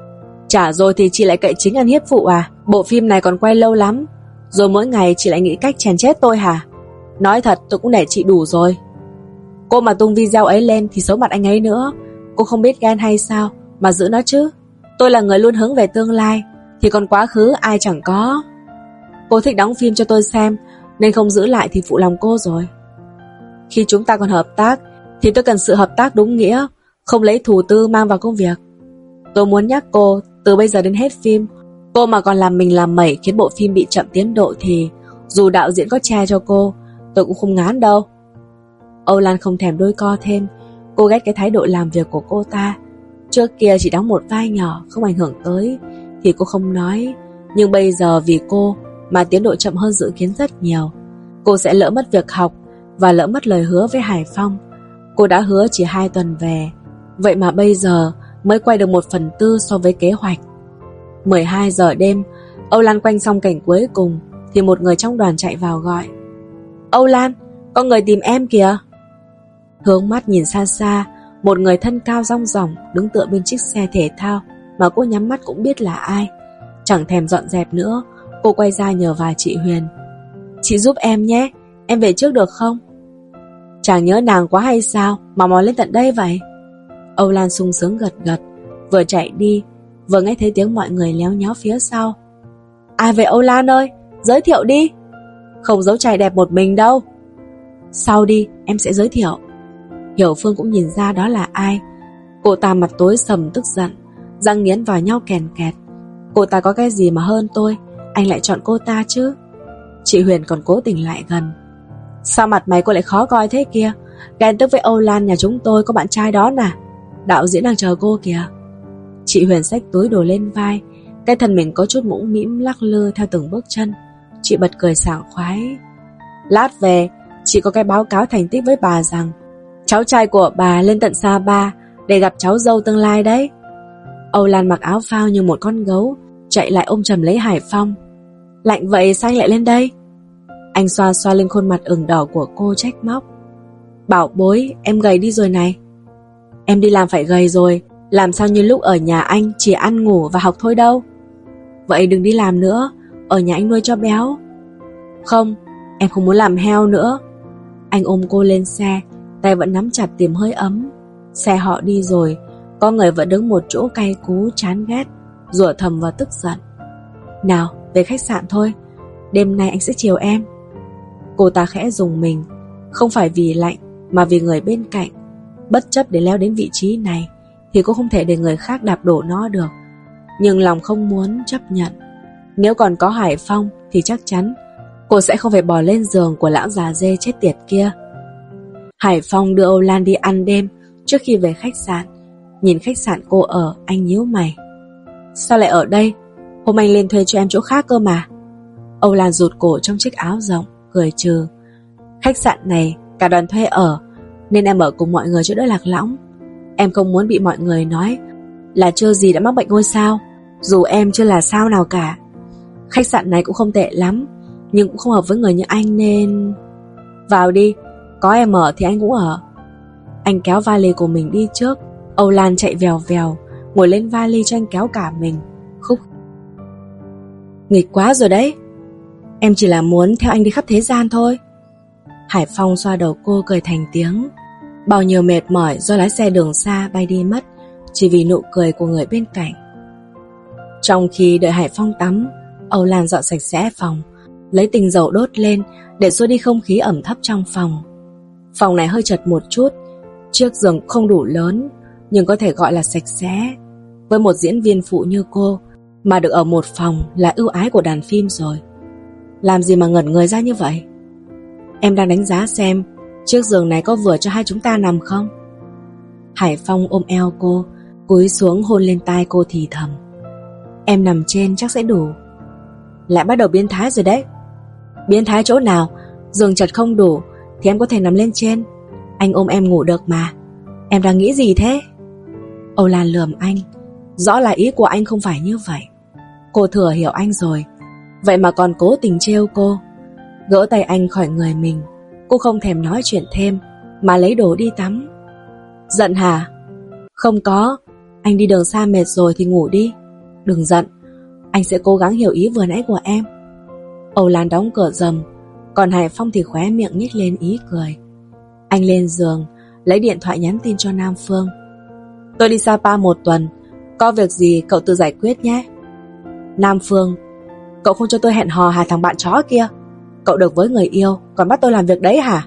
Speaker 1: Trả rồi thì chị lại cậy chính ăn hiếp phụ à? Bộ phim này còn quay lâu lắm. Rồi mỗi ngày chị lại nghĩ cách chèn chết tôi hả? Nói thật, tôi cũng để chị đủ rồi. Cô mà tung video ấy lên Thì xấu mặt anh ấy nữa. Cô không biết ghen hay sao Mà giữ nó chứ? Tôi là người luôn hướng về tương lai, Thì còn quá khứ ai chẳng có. Cô thích đóng phim cho tôi xem, Nên không giữ lại thì phụ lòng cô rồi. Khi chúng ta còn hợp tác, Thì tôi cần sự hợp tác đúng nghĩa, Không lấy thủ tư mang vào công việc. Tôi muốn nhắc cô, Từ bây giờ đến hết phim, Cô mà còn làm mình làm mẩy khiến bộ phim bị chậm tiến độ thì, Dù đạo diễn có che cho cô, Tôi cũng không ngán đâu. Âu Lan không thèm đôi co thêm, Cô ghét cái thái độ làm việc của cô ta. Trước kia chỉ đóng một vai nhỏ Không ảnh hưởng tới Thì cô không nói Nhưng bây giờ vì cô Mà tiến độ chậm hơn dự kiến rất nhiều Cô sẽ lỡ mất việc học và lỡ mất lời hứa với Hải Phong. Cô đã hứa chỉ hai tuần về, vậy mà bây giờ mới quay được một phần tư so với kế hoạch. 12 giờ đêm, Âu Lan quanh xong cảnh cuối cùng thì một người trong đoàn chạy vào gọi. Âu Lan, có người tìm em kìa. Hướng mắt nhìn xa xa, một người thân cao rong ròng đứng tựa bên chiếc xe thể thao. mà cô nhắm mắt cũng biết là ai. Chẳng thèm dọn dẹp nữa, cô quay ra nhờ vài chị Huyền. Chị giúp em nhé, em về trước được không? Chàng nhớ nàng quá hay sao mà mò lên tận đây vậy? Âu Lan sung sướng gật gật, vừa chạy đi, vừa nghe thấy tiếng mọi người léo nhó phía sau. Ai về Âu Lan ơi, giới thiệu đi. Không giấu trai đẹp một mình đâu. Sau đi, em sẽ giới thiệu. Hiểu Phương cũng nhìn ra đó là ai. Cô ta mặt tối sầm tức giận, răng nghiến vào nhau kèn kẹt. Cô ta có cái gì mà hơn tôi, anh lại chọn cô ta chứ? Chị Huyền còn cố tình lại gần. Sao mặt mày cô lại khó coi thế kia? Ghen tức với Âu Lan nhà chúng tôi có bạn trai đó nè. Đạo diễn đang chờ cô kìa. Chị Huyền xách túi đồ lên vai, cái thân mình có chút mũm mĩm lắc lư theo từng bước chân. Chị bật cười sảng khoái. Lát về, chị có cái báo cáo thành tích với bà rằng cháu trai của bà lên tận xa ba để gặp cháu dâu tương lai đấy. Âu Lan mặc áo phao như một con gấu, chạy lại ôm chầm lấy Hải Phong. Lạnh vậy sao anh lại lên đây? Anh xoa xoa lên khuôn mặt ửng đỏ của cô trách móc. Bảo bối, em gầy đi rồi này. Em đi làm phải gầy rồi, làm sao như lúc ở nhà anh chỉ ăn ngủ và học thôi đâu. Vậy đừng đi làm nữa, ở nhà anh nuôi cho béo. Không, em không muốn làm heo nữa. Anh ôm cô lên xe, tay vẫn nắm chặt tìm hơi ấm. Xe họ đi rồi, có người vẫn đứng một chỗ cay cú chán ghét, rủa thầm và tức giận. Nào, về khách sạn thôi, đêm nay anh sẽ chiều em. Cô ta khẽ dùng mình, không phải vì lạnh mà vì người bên cạnh. Bất chấp để leo đến vị trí này thì cô không thể để người khác đạp đổ nó được. Nhưng lòng không muốn chấp nhận. Nếu còn có Hải Phong thì chắc chắn cô sẽ không phải bỏ lên giường của lão già dê chết tiệt kia. Hải Phong đưa Âu Lan đi ăn đêm trước khi về khách sạn. Nhìn khách sạn cô ở, anh nhíu mày. Sao lại ở đây? Hôm anh lên thuê cho em chỗ khác cơ mà. Âu Lan rụt cổ trong chiếc áo rộng, cười trừ. Khách sạn này cả đoàn thuê ở, nên em ở cùng mọi người chỗ đỡ lạc lõng. Em không muốn bị mọi người nói là chưa gì đã mắc bệnh ngôi sao, dù em chưa là sao nào cả. Khách sạn này cũng không tệ lắm, nhưng cũng không hợp với người như anh nên... Vào đi, có em ở thì anh cũng ở. Anh kéo vali của mình đi trước, Âu Lan chạy vèo vèo, ngồi lên vali cho anh kéo cả mình. Khúc. Nghịch quá rồi đấy. Em chỉ là muốn theo anh đi khắp thế gian thôi. Hải Phong xoa đầu cô cười thành tiếng. Bao nhiêu mệt mỏi do lái xe đường xa bay đi mất chỉ vì nụ cười của người bên cạnh. Trong khi đợi Hải Phong tắm, Âu Lan dọn sạch sẽ phòng, lấy tinh dầu đốt lên để xua đi không khí ẩm thấp trong phòng. Phòng này hơi chật một chút, chiếc giường không đủ lớn, nhưng có thể gọi là sạch sẽ. Với một diễn viên phụ như cô, mà được ở một phòng là ưu ái của đàn phim rồi. Làm gì mà ngẩn người ra như vậy? Em đang đánh giá xem chiếc giường này có vừa cho hai chúng ta nằm không? Hải Phong ôm eo cô, cúi xuống hôn lên tai cô thì thầm. Em nằm trên chắc sẽ đủ. Lại bắt đầu biến thái rồi đấy. Biến thái chỗ nào? Giường chật không đủ thì em có thể nằm lên trên. Anh ôm em ngủ được mà. Em đang nghĩ gì thế? Âu Lan lườm anh. Rõ là ý của anh không phải như vậy. Cô thừa hiểu anh rồi. Vậy mà còn cố tình trêu cô. Gỡ tay anh khỏi người mình. Cô không thèm nói chuyện thêm, mà lấy đồ đi tắm. Giận hả? Không có. Anh đi đường xa mệt rồi thì ngủ đi. Đừng giận. Anh sẽ cố gắng hiểu ý vừa nãy của em. Âu Lan đóng cửa dầm còn Hải Phong thì khóe miệng nhếch lên ý cười. Anh lên giường, lấy điện thoại nhắn tin cho Nam Phương. Tôi đi Sapa một tuần, có việc gì cậu tự giải quyết nhé. Nam Phương, cậu không cho tôi hẹn hò hà thằng bạn chó kia. Cậu được với người yêu, còn bắt tôi làm việc đấy hả?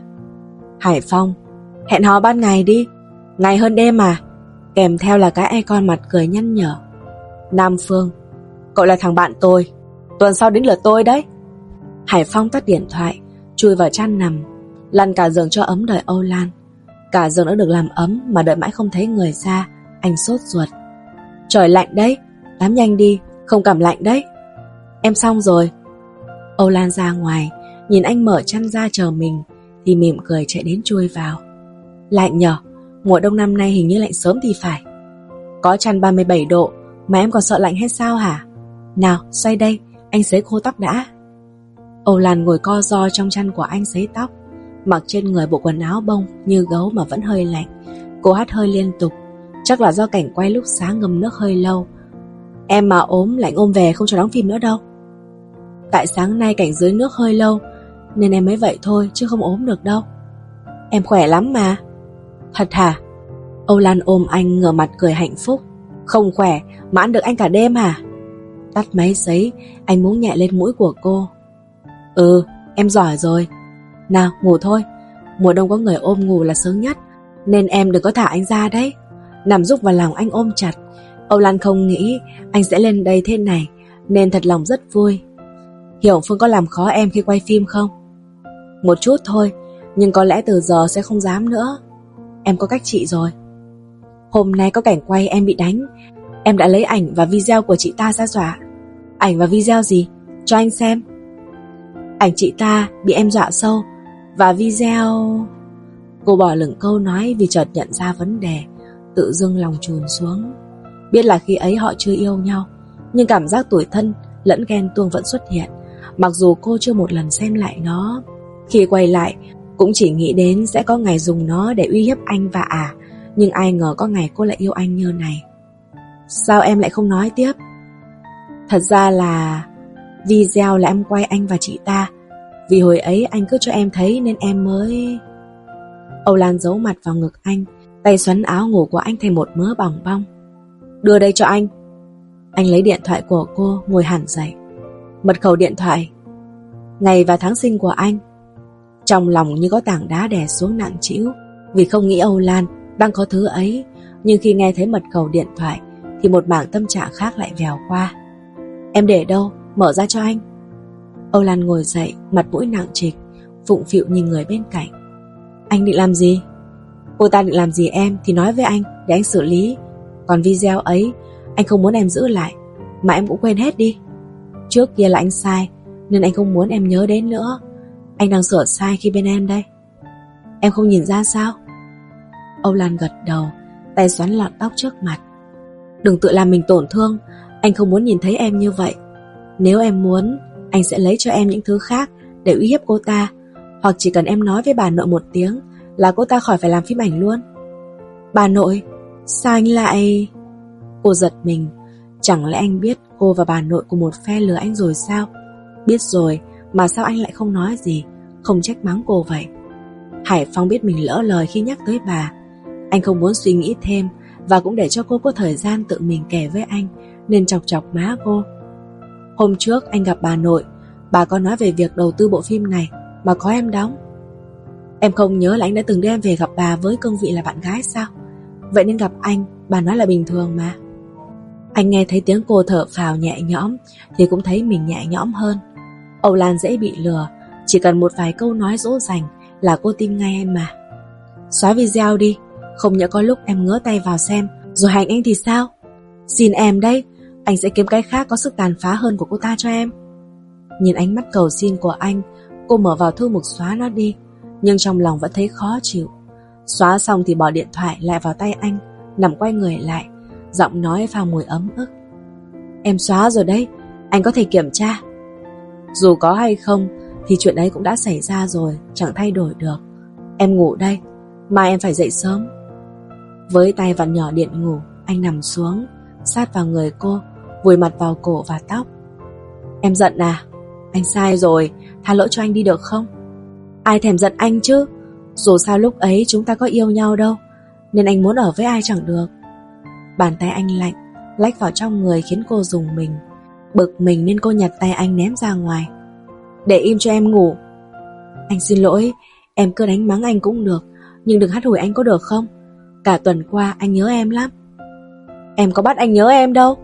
Speaker 1: Hải Phong, hẹn hò ban ngày đi, ngày hơn đêm mà. Kèm theo là cái ai con mặt cười nhăn nhở. Nam Phương, cậu là thằng bạn tôi, tuần sau đến lượt tôi đấy. Hải Phong tắt điện thoại, chui vào chăn nằm, lăn cả giường cho ấm đợi Âu Lan. Cả giường đã được làm ấm mà đợi mãi không thấy người ra, anh sốt ruột. Trời lạnh đấy, tắm nhanh đi, không cảm lạnh đấy. Em xong rồi. Âu Lan ra ngoài, nhìn anh mở chăn ra chờ mình, thì mỉm cười chạy đến chui vào. Lạnh nhở, mùa đông năm nay hình như lạnh sớm thì phải. Có chăn 37 độ, mà em còn sợ lạnh hay sao hả? Nào, xoay đây, anh xế khô tóc đã. Âu Lan ngồi co ro trong chăn của anh sấy tóc, Mặc trên người bộ quần áo bông Như gấu mà vẫn hơi lạnh. Cô hát hơi liên tục, Chắc là do cảnh quay lúc sáng ngâm nước hơi lâu. Em mà ốm lạnh ôm về không cho đóng phim nữa đâu. Tại sáng nay cảnh dưới nước hơi lâu, Nên em mới vậy thôi, chứ không ốm được đâu. Em khỏe lắm mà. Thật hả? Âu Lan ôm anh ngửa mặt cười hạnh phúc. Không khỏe, mà ăn được anh cả đêm hả? Tắt máy giấy Anh muốn nhẹ lên mũi của cô. Ừ em giỏi rồi. Nào, ngủ thôi. Mùa đông có người ôm ngủ là sướng nhất, Nên em đừng có thả anh ra đấy. Nằm rúc vào lòng anh ôm chặt. Âu Lan không nghĩ anh sẽ lên đây thế này, Nên thật lòng rất vui. Hiểu Phương có làm khó em khi quay phim không? Một chút thôi, Nhưng có lẽ từ giờ sẽ không dám nữa. Em có cách chị rồi. Hôm nay có cảnh quay em bị đánh. Em đã lấy ảnh và video của chị ta ra dọa. Ảnh và video gì? Cho anh xem. Ảnh chị ta bị em dọa sâu. Và video... Cô bỏ lửng câu nói vì chợt nhận ra vấn đề, Tự dưng lòng trùn xuống. Biết là khi ấy họ chưa yêu nhau, Nhưng cảm giác tuổi thân lẫn ghen tuông vẫn xuất hiện. Mặc dù cô chưa một lần xem lại nó, Khi quay lại, Cũng chỉ nghĩ đến sẽ có ngày dùng nó để uy hiếp anh và à Nhưng ai ngờ có ngày cô lại yêu anh như này. Sao em lại không nói tiếp? Thật ra là Video là em quay anh và chị ta. Vì hồi ấy anh cứ cho em thấy nên em mới Âu Lan giấu mặt vào ngực anh, Tay xoắn áo ngủ của anh thành một mớ bỏng bong. Đưa đây cho anh. Anh lấy điện thoại của cô, ngồi hẳn dậy. Mật khẩu điện thoại. Ngày và tháng sinh của anh. Trong lòng như có tảng đá đè xuống nặng trĩu, Vì không nghĩ Âu Lan đang có thứ ấy, Nhưng khi nghe thấy mật khẩu điện thoại Thì một mảng tâm trạng khác lại vèo qua. Em để đâu? Mở ra cho anh. Âu Lan ngồi dậy, Mặt mũi nặng trịch, Phụng phịu nhìn người bên cạnh. Anh định làm gì? Cô ta định làm gì em thì nói với anh, Để anh xử lý. Còn video ấy, Anh không muốn em giữ lại, Mà em cũng quên hết đi. Trước kia là anh sai, Nên anh không muốn em nhớ đến nữa. Anh đang sửa sai khi bên em đây. Em không nhìn ra sao? Âu Lan gật đầu, Tay xoắn lọn tóc trước mặt. Đừng tự làm mình tổn thương, Anh không muốn nhìn thấy em như vậy. Nếu em muốn Anh sẽ lấy cho em những thứ khác Để uy hiếp cô ta Hoặc chỉ cần em nói với bà nội một tiếng Là cô ta khỏi phải làm phim ảnh luôn Bà nội Sao anh lại Cô giật mình Chẳng lẽ anh biết cô và bà nội của một phe lừa anh rồi sao? Biết rồi, mà sao anh lại không nói gì, không trách mắng cô vậy? Hải Phong biết mình lỡ lời khi nhắc tới bà. Anh không muốn suy nghĩ thêm và cũng để cho cô có thời gian tự mình kể với anh nên chọc chọc má cô. Hôm trước anh gặp bà nội, bà có nói về việc đầu tư bộ phim này mà có em đóng. Em không nhớ là anh đã từng đưa em về gặp bà với cương vị là bạn gái sao? Vậy nên gặp anh, bà nói là bình thường mà. Anh nghe thấy tiếng cô thở phào nhẹ nhõm Thì cũng thấy mình nhẹ nhõm hơn Âu Lan dễ bị lừa Chỉ cần một vài câu nói dỗ dành Là cô tin ngay em mà Xóa video đi Không nhớ có lúc em ngỡ tay vào xem Rồi hành anh thì sao Xin em đây anh sẽ kiếm cái khác có sức tàn phá hơn của cô ta cho em. Nhìn ánh mắt cầu xin của anh, Cô mở vào thư mục xóa nó đi, Nhưng trong lòng vẫn thấy khó chịu. Xóa xong thì bỏ điện thoại lại vào tay anh, Nằm quay người lại, Giọng nói pha mùi ấm ức. Em xóa rồi đấy, Anh có thể kiểm tra. Dù có hay không, Thì chuyện ấy cũng đã xảy ra rồi, Chẳng thay đổi được. Em ngủ đây, Mai em phải dậy sớm. Với tay vặn nhỏ điện ngủ, Anh nằm xuống, Sát vào người cô Vùi mặt vào cổ và tóc. Em giận à? Anh sai rồi, Tha lỗi cho anh đi được không? Ai thèm giận anh chứ? Dù sao lúc ấy chúng ta có yêu nhau đâu, Nên anh muốn ở với ai chẳng được. Bàn tay anh lạnh, Lách vào trong người khiến cô dùng mình, Bực mình nên cô nhặt tay anh ném ra ngoài. Để im cho em ngủ. Anh xin lỗi, Em cứ đánh mắng anh cũng được, Nhưng đừng hát hủi anh có được không? Cả tuần qua anh nhớ em lắm. Em có bắt anh nhớ em đâu.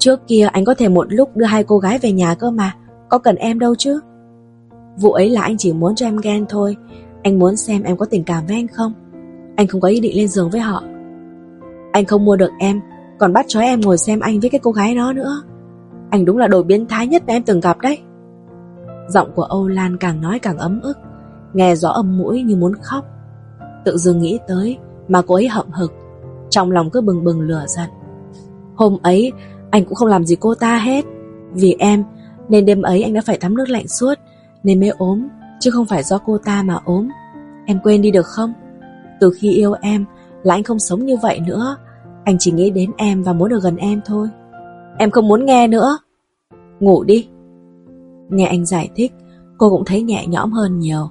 Speaker 1: Trước kia anh có thể một lúc đưa hai cô gái về nhà cơ mà, Có cần em đâu chứ? Vụ ấy là anh chỉ muốn cho em ghen thôi. Anh muốn xem em có tình cảm với anh không? Anh không có ý định lên giường với họ. Anh không mua được em, Còn bắt chói em ngồi xem anh với cái cô gái đó nữa. Anh đúng là đồ biến thái nhất mà em từng gặp đấy. Giọng của Âu Lan càng nói càng ấm ức, Nghe rõ âm mũi như muốn khóc. Tự dưng nghĩ tới Mà cô ấy hậm hực, Trong lòng cứ bừng bừng lửa giận. Hôm ấy anh cũng không làm gì cô ta hết. Vì em, Nên đêm ấy anh đã phải tắm nước lạnh suốt, Nên mới ốm, Chứ không phải do cô ta mà ốm. Em quên đi được không? Từ khi yêu em là anh không sống như vậy nữa. Anh chỉ nghĩ đến em và muốn được gần em thôi. Em không muốn nghe nữa. Ngủ đi. Nghe anh giải thích, Cô cũng thấy nhẹ nhõm hơn nhiều,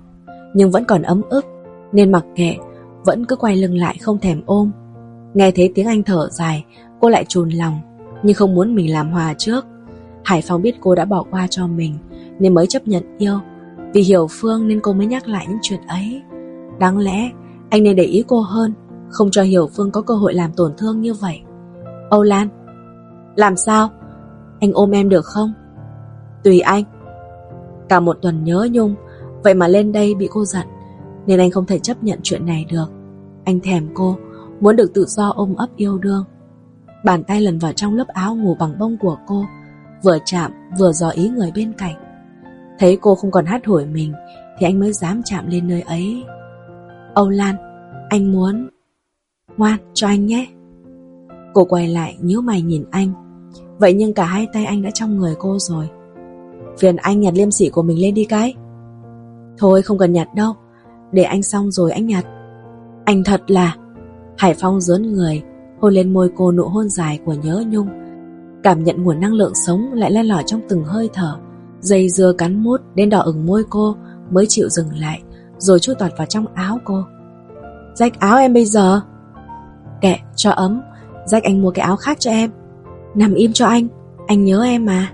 Speaker 1: Nhưng vẫn còn ấm ức, Nên mặc kệ, Vẫn cứ quay lưng lại không thèm ôm. Nghe thấy tiếng anh thở dài, Cô lại trùn lòng. Nhưng không muốn mình làm hòa trước. Hải Phong biết cô đã bỏ qua cho mình, Nên mới chấp nhận yêu. Vì hiểu Phương nên cô mới nhắc lại những chuyện ấy. Đáng lẽ, anh nên để ý cô hơn, Không cho Hiểu Phương có cơ hội làm tổn thương như vậy. Âu Lan, Làm sao? Anh ôm em được không? Tùy anh. Cả một tuần nhớ Nhung, Vậy mà lên đây bị cô giận, Nên anh không thể chấp nhận chuyện này được. Anh thèm cô, Muốn được tự do ôm ấp yêu đương. Bàn tay lần vào trong lớp áo ngủ bằng bông của cô, Vừa chạm vừa dò ý người bên cạnh. Thấy cô không còn hát hủi mình, Thì anh mới dám chạm lên nơi ấy. Âu Lan, Anh muốn Ngoan cho anh nhé. Cô quay lại nhíu mày nhìn anh. Vậy nhưng cả hai tay anh đã trong người cô rồi. Phiền anh nhặt liêm sỉ của mình lên đi cái. Thôi, không cần nhặt đâu. Để anh xong rồi anh nhặt. Anh thật là Hải Phong dướn người Hôn lên môi cô nụ hôn dài của nhớ nhung. Cảm nhận nguồn năng lượng sống Lại len lỏi trong từng hơi thở. Dây dưa cắn mút đến đỏ ửng môi cô Mới chịu dừng lại, Rồi chui toạt vào trong áo cô. Rách áo em bây giờ? Kệ, cho ấm. Rách anh mua cái áo khác cho em. Nằm im cho anh. Anh nhớ em mà.